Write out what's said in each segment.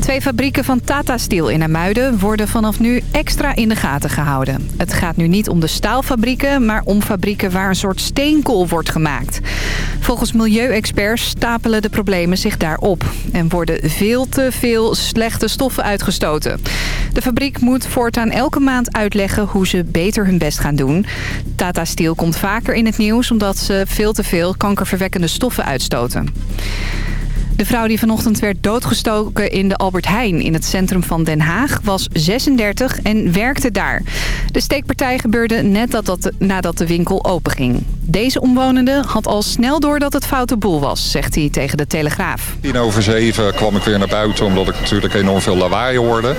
Twee fabrieken van Tata Steel in Amuiden worden vanaf nu extra in de gaten gehouden. Het gaat nu niet om de staalfabrieken, maar om fabrieken waar een soort steenkool wordt gemaakt. Volgens milieuexperts stapelen de problemen zich daarop. En worden veel te veel slechte stoffen uitgestoten. De fabriek moet voortaan elke maand uitleggen hoe ze beter hun best gaan doen. Tata Steel komt vaker in het nieuws omdat ze veel te veel kankerverwekkende stoffen uitstoten. De vrouw die vanochtend werd doodgestoken in de Albert Heijn in het centrum van Den Haag was 36 en werkte daar. De steekpartij gebeurde net dat dat, nadat de winkel openging. Deze omwonende had al snel door dat het foute boel was, zegt hij tegen de Telegraaf. Tien over zeven kwam ik weer naar buiten omdat ik natuurlijk enorm veel lawaai hoorde.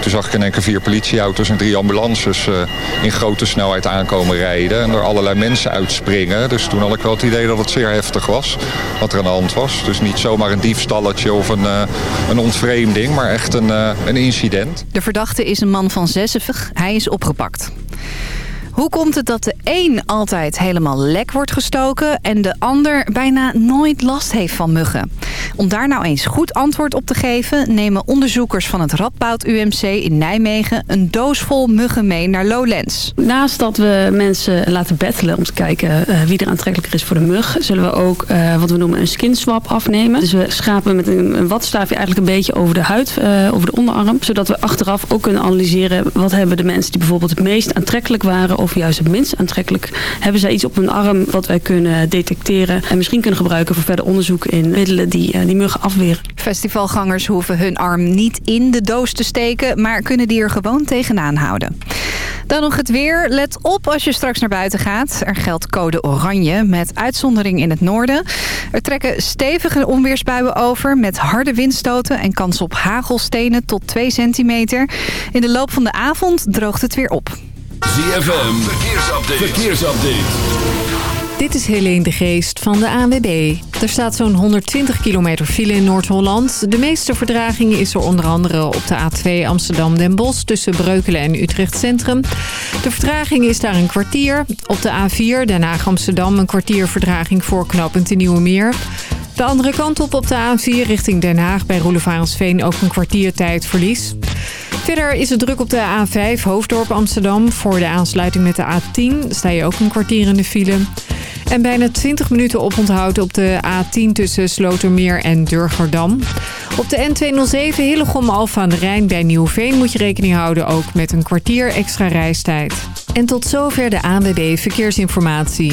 Toen zag ik in één keer vier politieauto's en drie ambulances uh, in grote snelheid aankomen rijden. En er allerlei mensen uitspringen. Dus toen had ik wel het idee dat het zeer heftig was wat er aan de hand was. Dus niet zomaar een diefstalletje of een, uh, een ontvreemding, maar echt een, uh, een incident. De verdachte is een man van 60. Hij is opgepakt. Hoe komt het dat de een altijd helemaal lek wordt gestoken... en de ander bijna nooit last heeft van muggen? Om daar nou eens goed antwoord op te geven... nemen onderzoekers van het Radboud UMC in Nijmegen... een doos vol muggen mee naar Lowlands. Naast dat we mensen laten bettelen om te kijken uh, wie er aantrekkelijker is voor de mug... zullen we ook uh, wat we noemen een skin swab afnemen. Dus we schapen met een, watstaafje eigenlijk een beetje over de huid, uh, over de onderarm... zodat we achteraf ook kunnen analyseren... wat hebben de mensen die bijvoorbeeld het meest aantrekkelijk waren of juist het minst aantrekkelijk. Hebben zij iets op hun arm wat wij kunnen detecteren en misschien kunnen gebruiken voor verder onderzoek in middelen die uh, die muggen afweren. Festivalgangers hoeven hun arm niet in de doos te steken, maar kunnen die er gewoon tegenaan houden. Dan nog het weer. Let op als je straks naar buiten gaat. Er geldt code oranje met uitzondering in het noorden. Er trekken stevige onweersbuien over met harde windstoten en kans op hagelstenen tot 2 centimeter. In de loop van de avond droogt het weer op. ZFM, verkeersupdate. verkeersupdate. Dit is Helene de Geest van de ANWB. Er staat zo'n 120 kilometer file in Noord-Holland. De meeste verdraging is er onder andere op de A2 Amsterdam-Den Bosch... tussen Breukelen en Utrecht Centrum. De vertraging is daar een kwartier. Op de A4 Den Haag-Amsterdam een kwartier verdraging voor knooppunt de Nieuwe Meer. De andere kant op op de A4 richting Den Haag bij Roelevarensveen ook een kwartier tijdverlies. Verder is het druk op de A5 Hoofddorp Amsterdam. Voor de aansluiting met de A10 sta je ook een kwartier in de file. En bijna 20 minuten oponthoud op de A10 tussen Slotermeer en Durgerdam. Op de N207 Hillegom Alfa aan de Rijn bij Nieuwveen moet je rekening houden ook met een kwartier extra reistijd. En tot zover de ANWB Verkeersinformatie.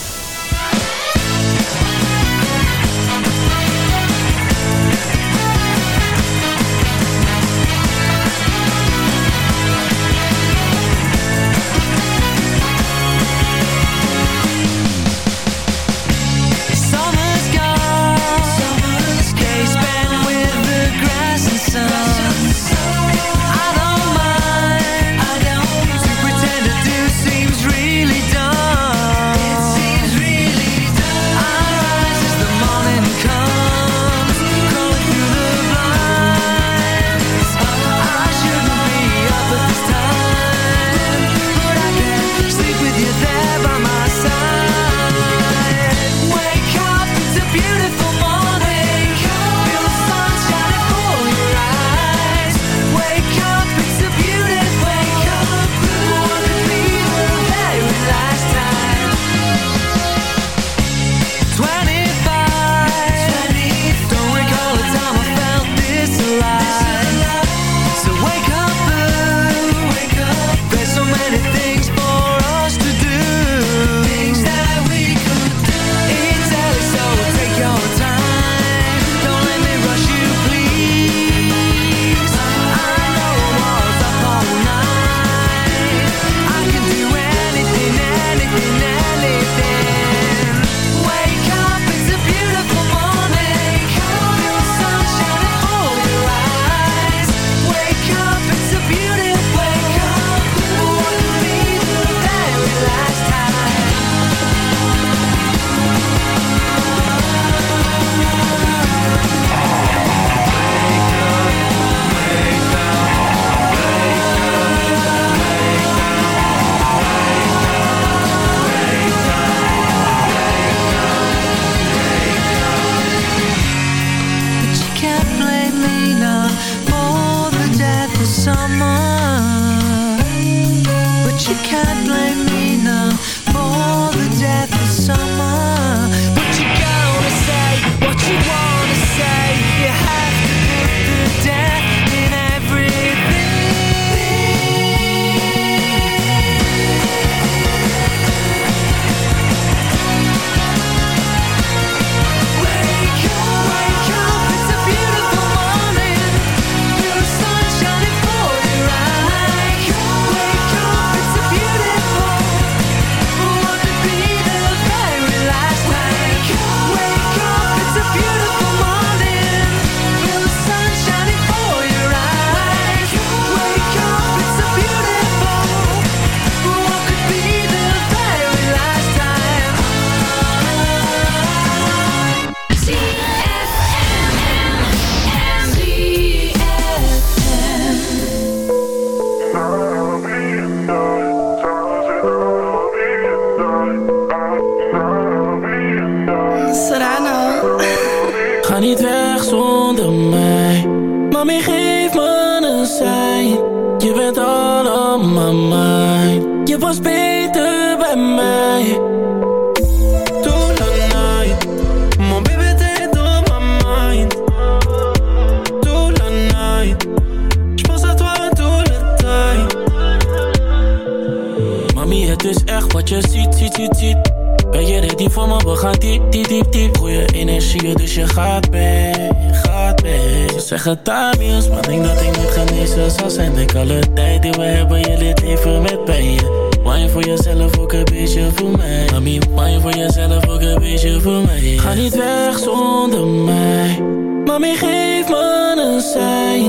Zeg maar denk dat ik niet genezen zal zijn. Denk alle tijd die we hebben, je leert even met pijn. Wine voor jezelf, ook een beetje voor mij. Mami, wine voor jezelf, ook een beetje voor mij. Ga niet weg zonder mij. Mami, geef me een sein.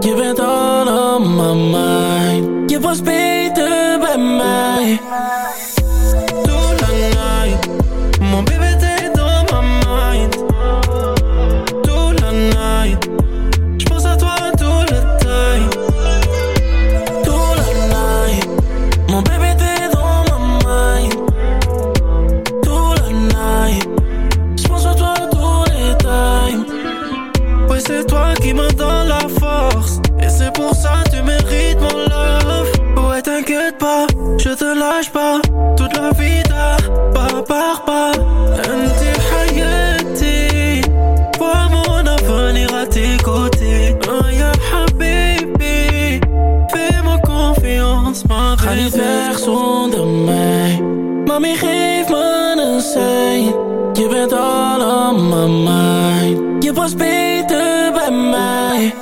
Je bent allemaal mijn. Je was beter bij mij was beter bij mij.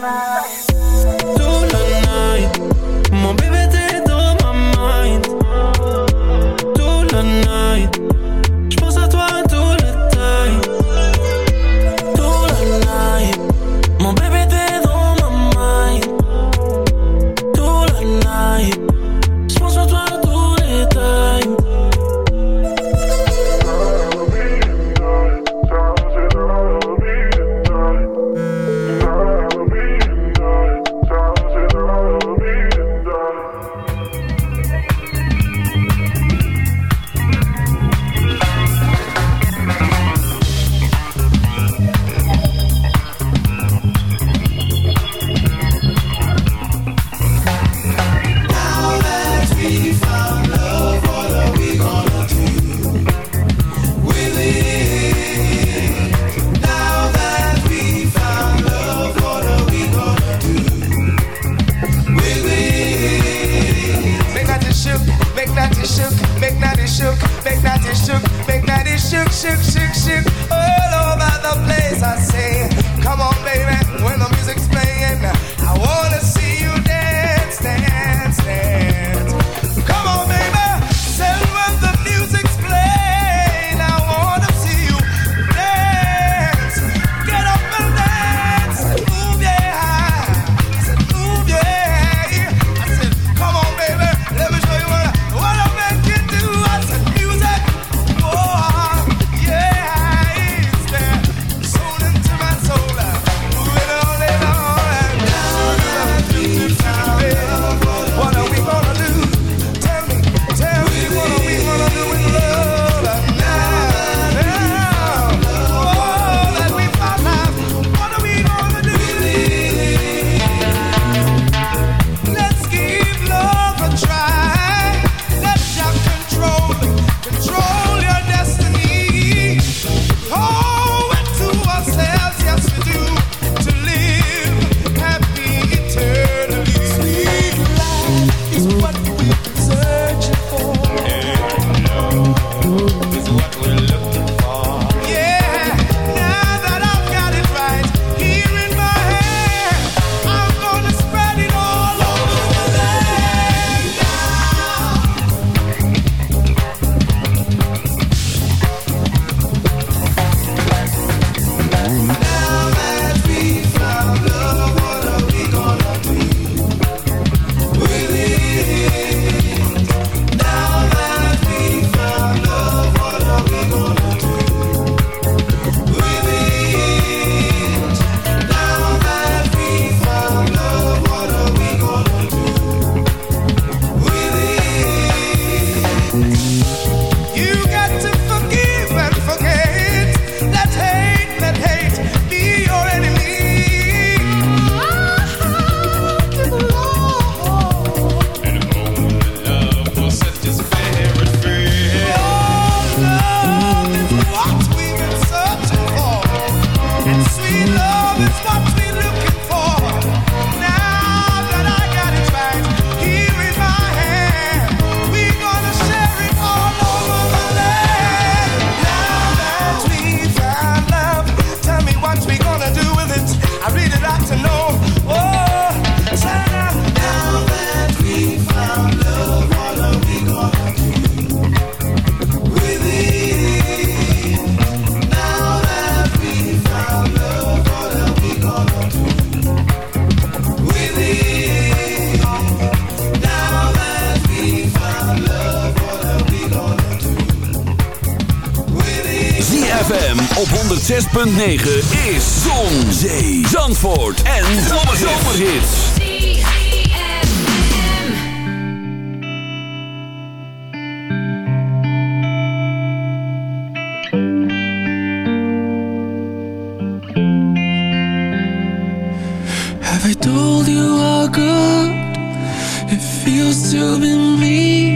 106.9 is Zon, Zee, Zandvoort en Zomerhits. Have I told you how good it feels to be me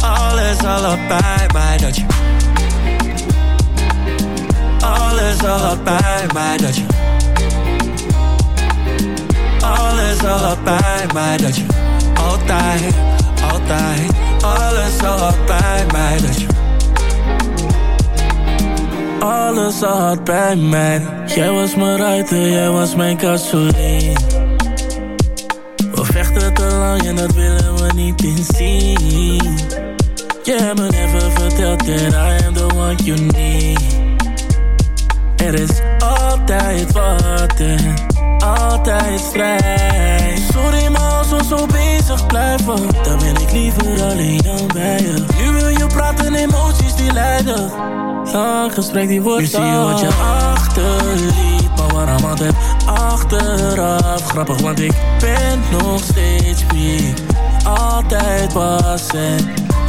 alles al had bij mij Dat je alles al had bij mij Dat je alles al had bij mij Dat je altijd, altijd Alles bij mij Dat je alles al had bij mij Jij was mijn ruiter, jij was mijn gasoline We vechten te lang en dat willen we niet inzien Je hebt me never verteld that I am the one you need. Er is altijd wat en altijd strijd Sorry maar als we zo bezig blijven Dan ben ik liever alleen dan bij je. Nu wil je praten, emoties die leiden Lang gesprek die wordt Nu zie je wat je achterliet Maar waarom altijd achteraf? Grappig want ik ben nog steeds wie altijd was en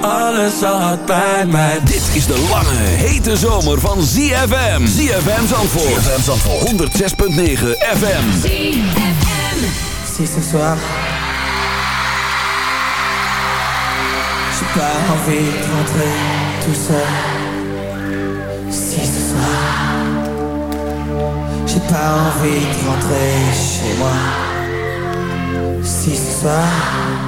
alles had bij mij Dit is de lange, hete zomer van ZFM. ZFM Zandvoort. ZFM Zandvoort. 106.9 FM. Si ce soir J'ai pas envie de rentrer tout seul Si ce soir J'ai pas envie de rentrer chez moi Si ce soir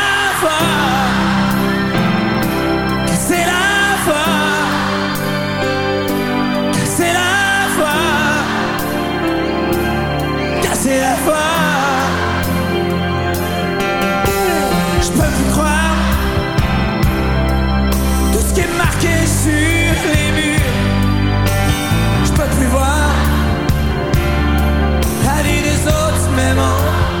them on.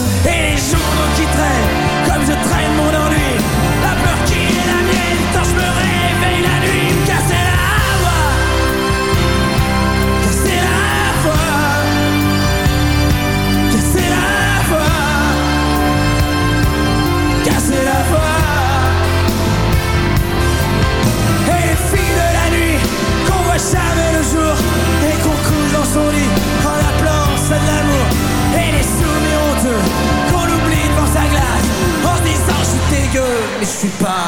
suis pas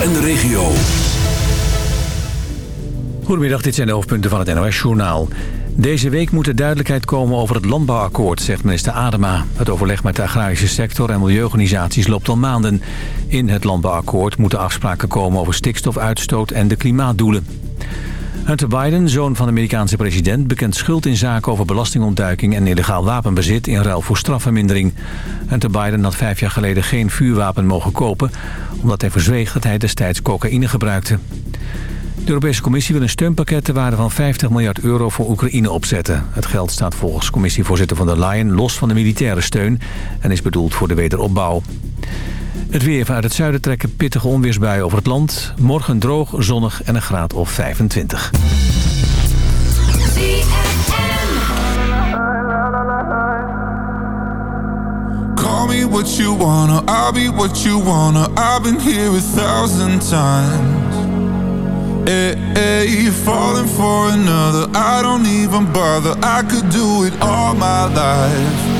en de regio. Goedemiddag, dit zijn de hoofdpunten van het NOS-journaal. Deze week moet er duidelijkheid komen over het landbouwakkoord, zegt minister Adema. Het overleg met de agrarische sector en milieuorganisaties loopt al maanden. In het landbouwakkoord moeten afspraken komen over stikstofuitstoot en de klimaatdoelen. Hunter Biden, zoon van de Amerikaanse president... bekent schuld in zaken over belastingontduiking en illegaal wapenbezit... in ruil voor strafvermindering. Hunter Biden had vijf jaar geleden geen vuurwapen mogen kopen... omdat hij verzweeg dat hij destijds cocaïne gebruikte. De Europese Commissie wil een steunpakket ter waarde van 50 miljard euro voor Oekraïne opzetten. Het geld staat volgens commissievoorzitter van der Leyen los van de militaire steun... en is bedoeld voor de wederopbouw. Het weer vanuit het zuiden trekken pittige onweersbuien over het land. Morgen droog, zonnig en een graad of 25. Call me what you wanna, I'll be what you wanna. I've been here a thousand times. Hey, hey, you're falling for another. I don't even bother. I could do it all my life.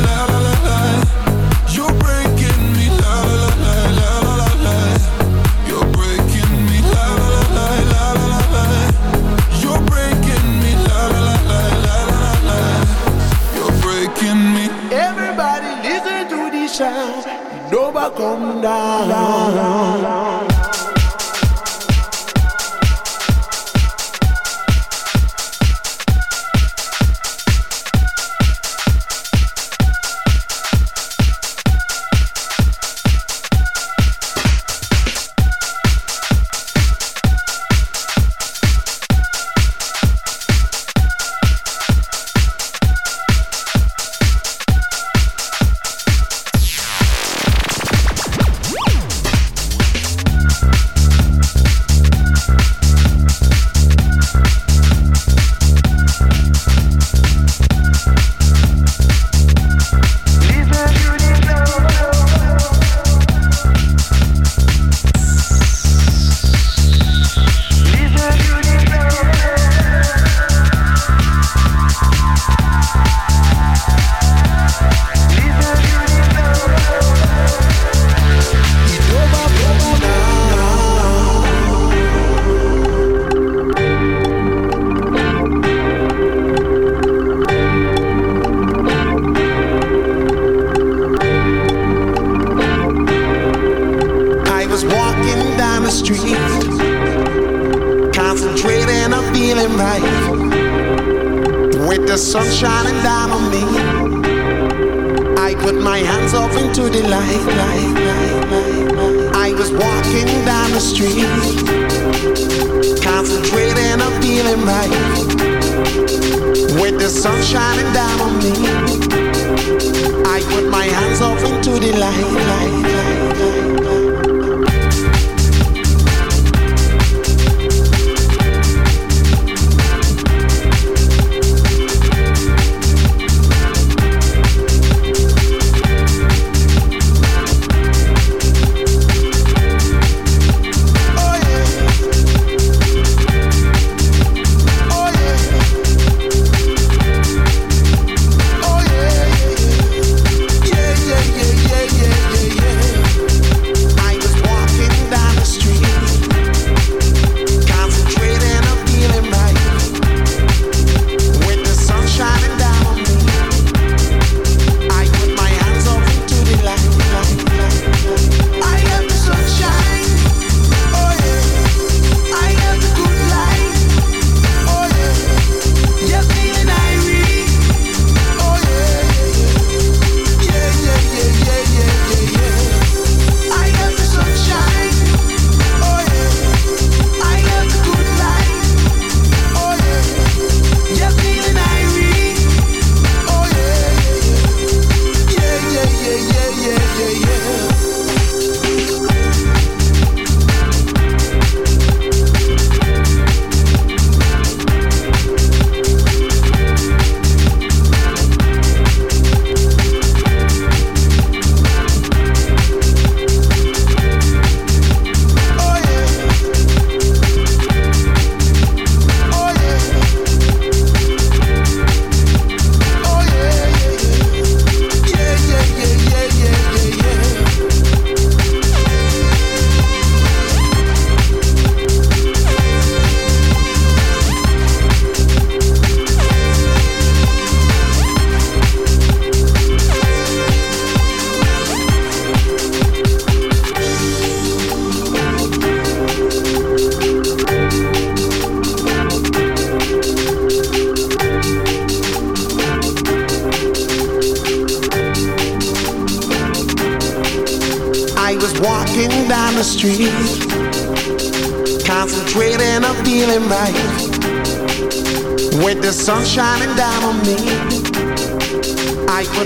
I put my hands up into the light. light.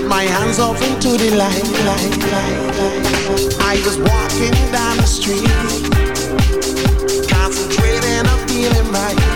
my hands off into the light, light, light, light. I was walking down the street, concentrating on feeling right.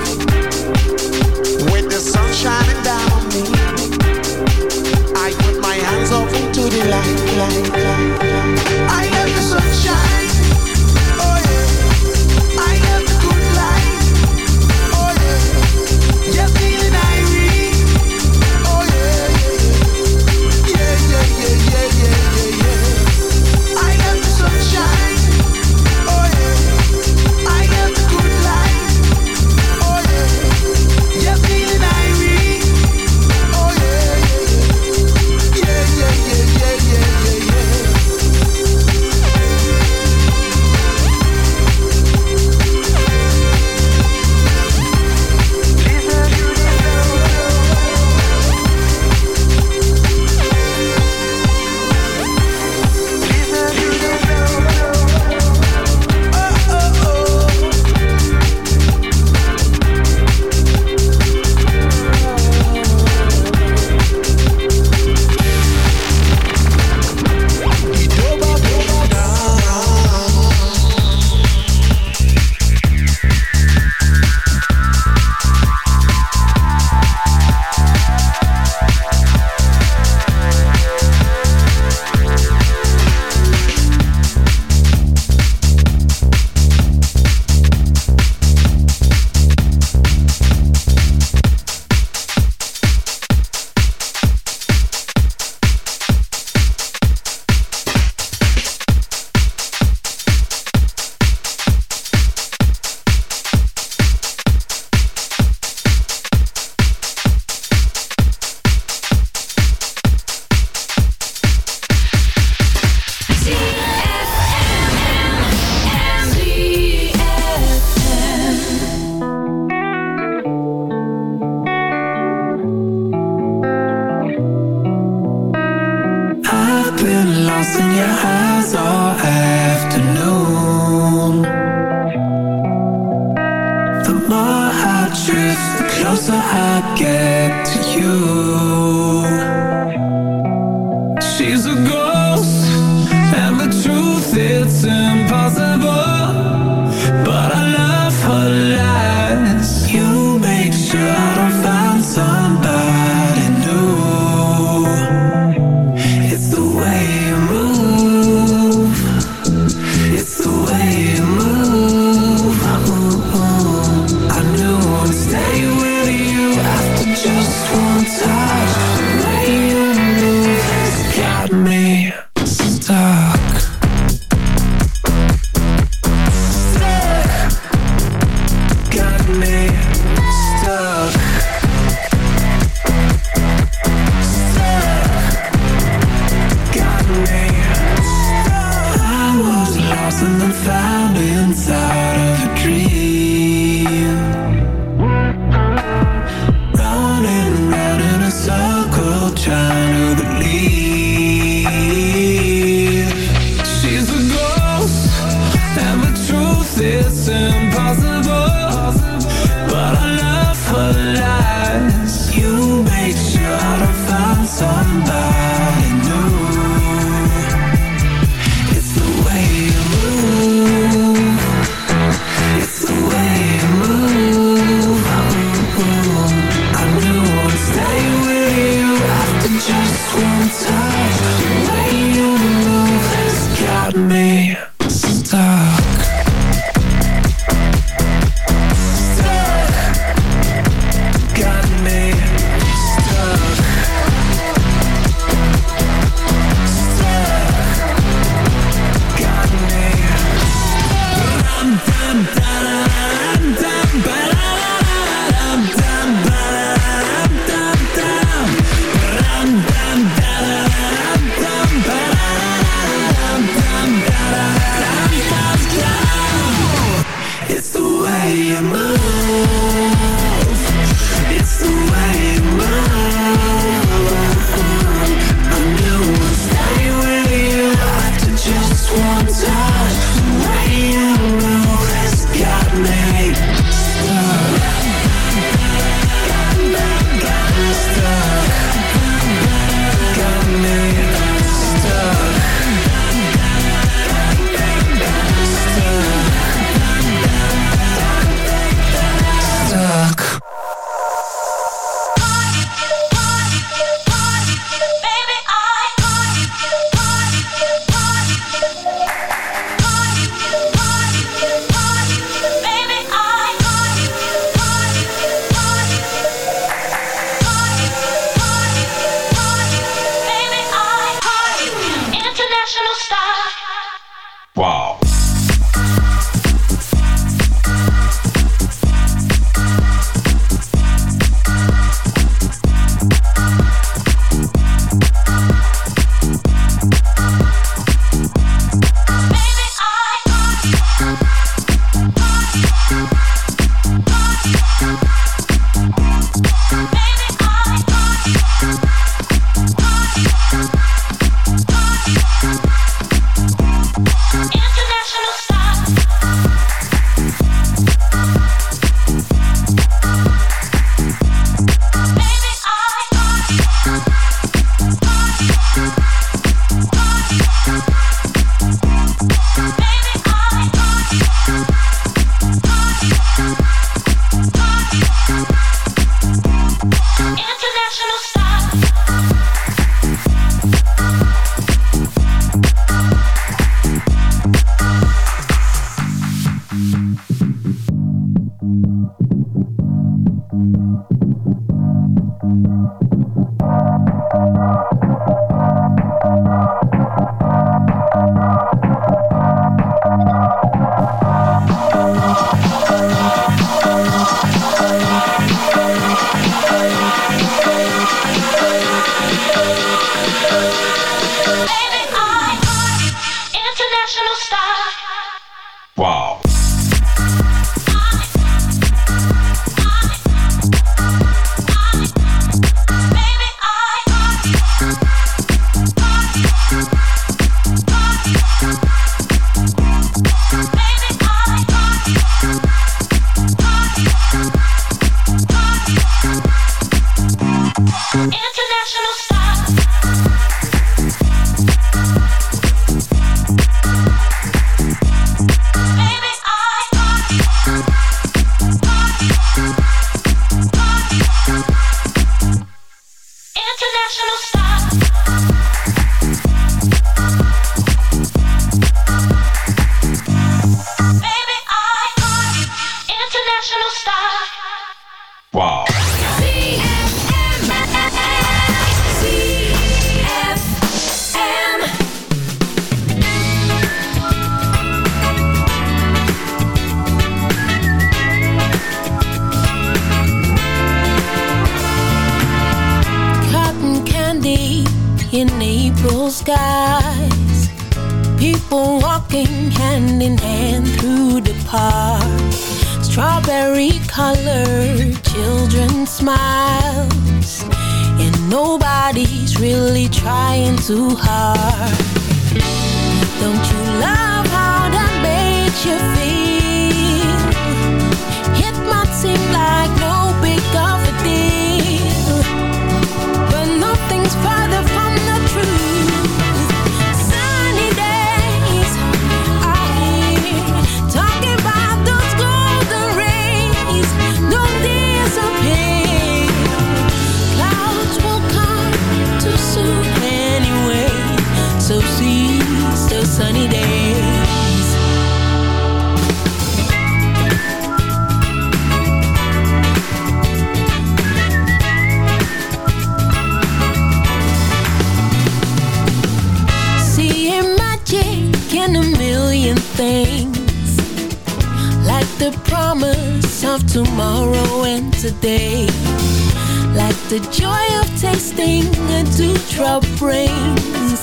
thing into trouble brings.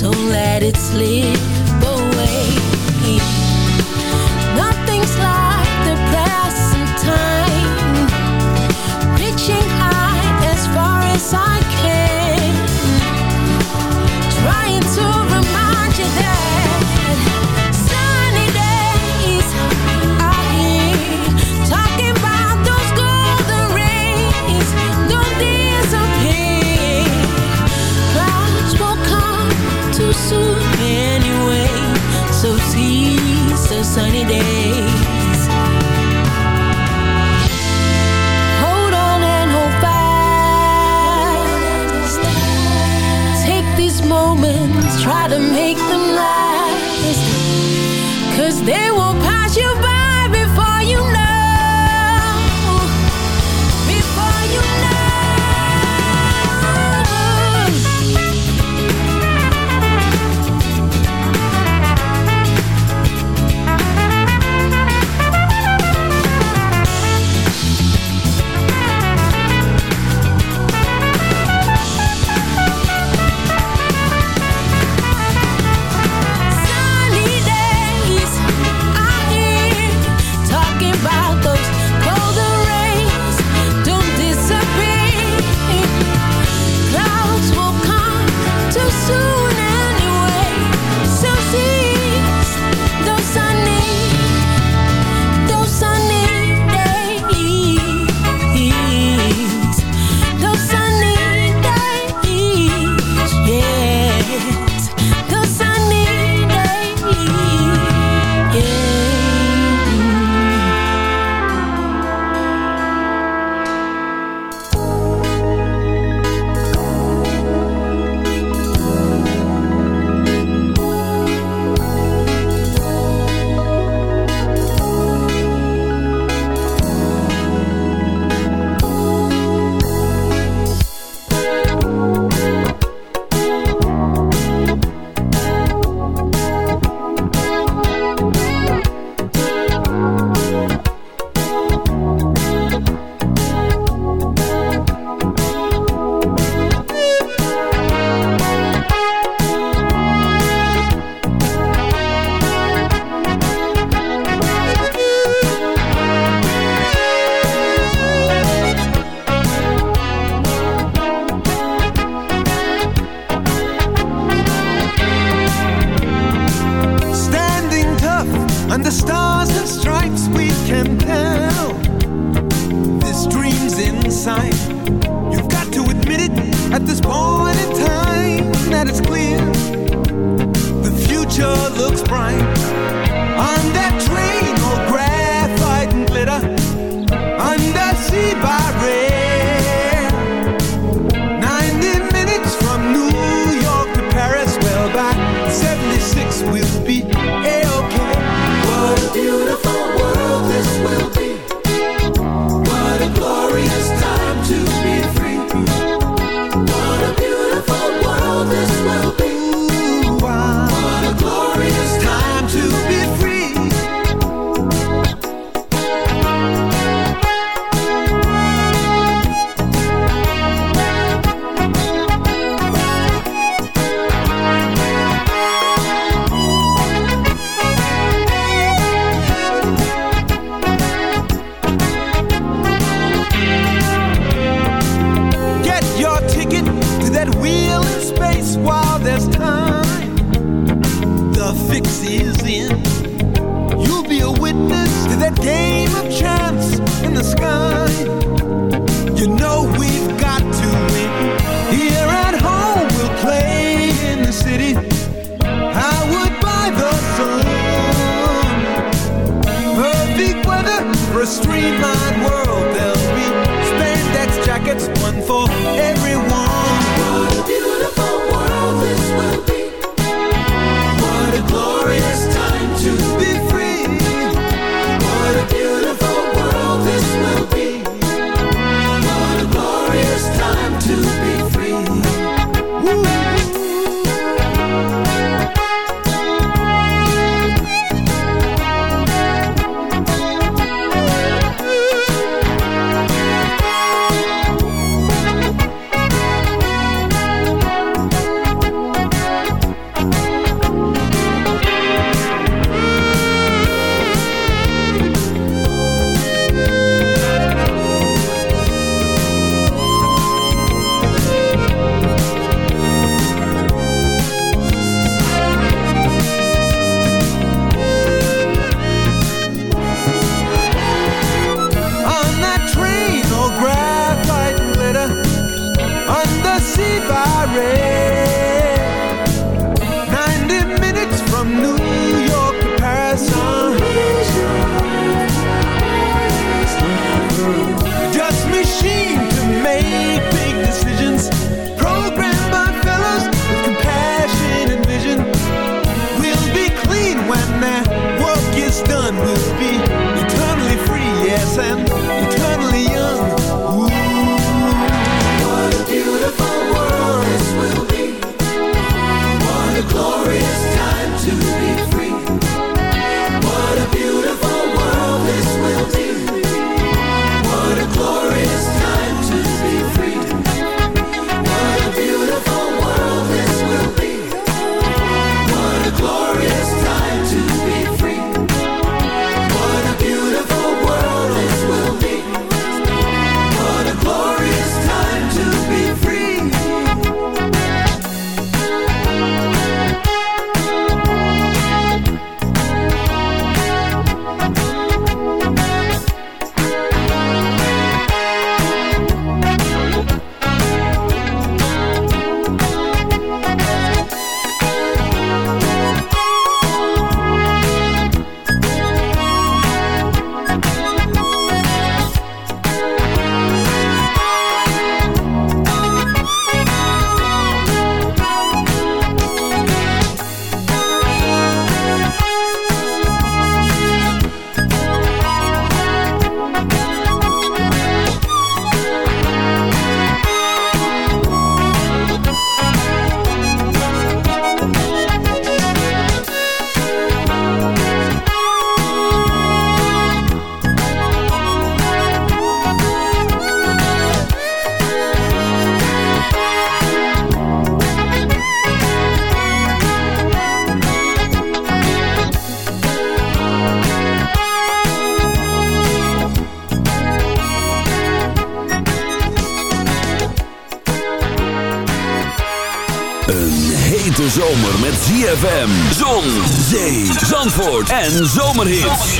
Don't let it slip away. En zomerhits.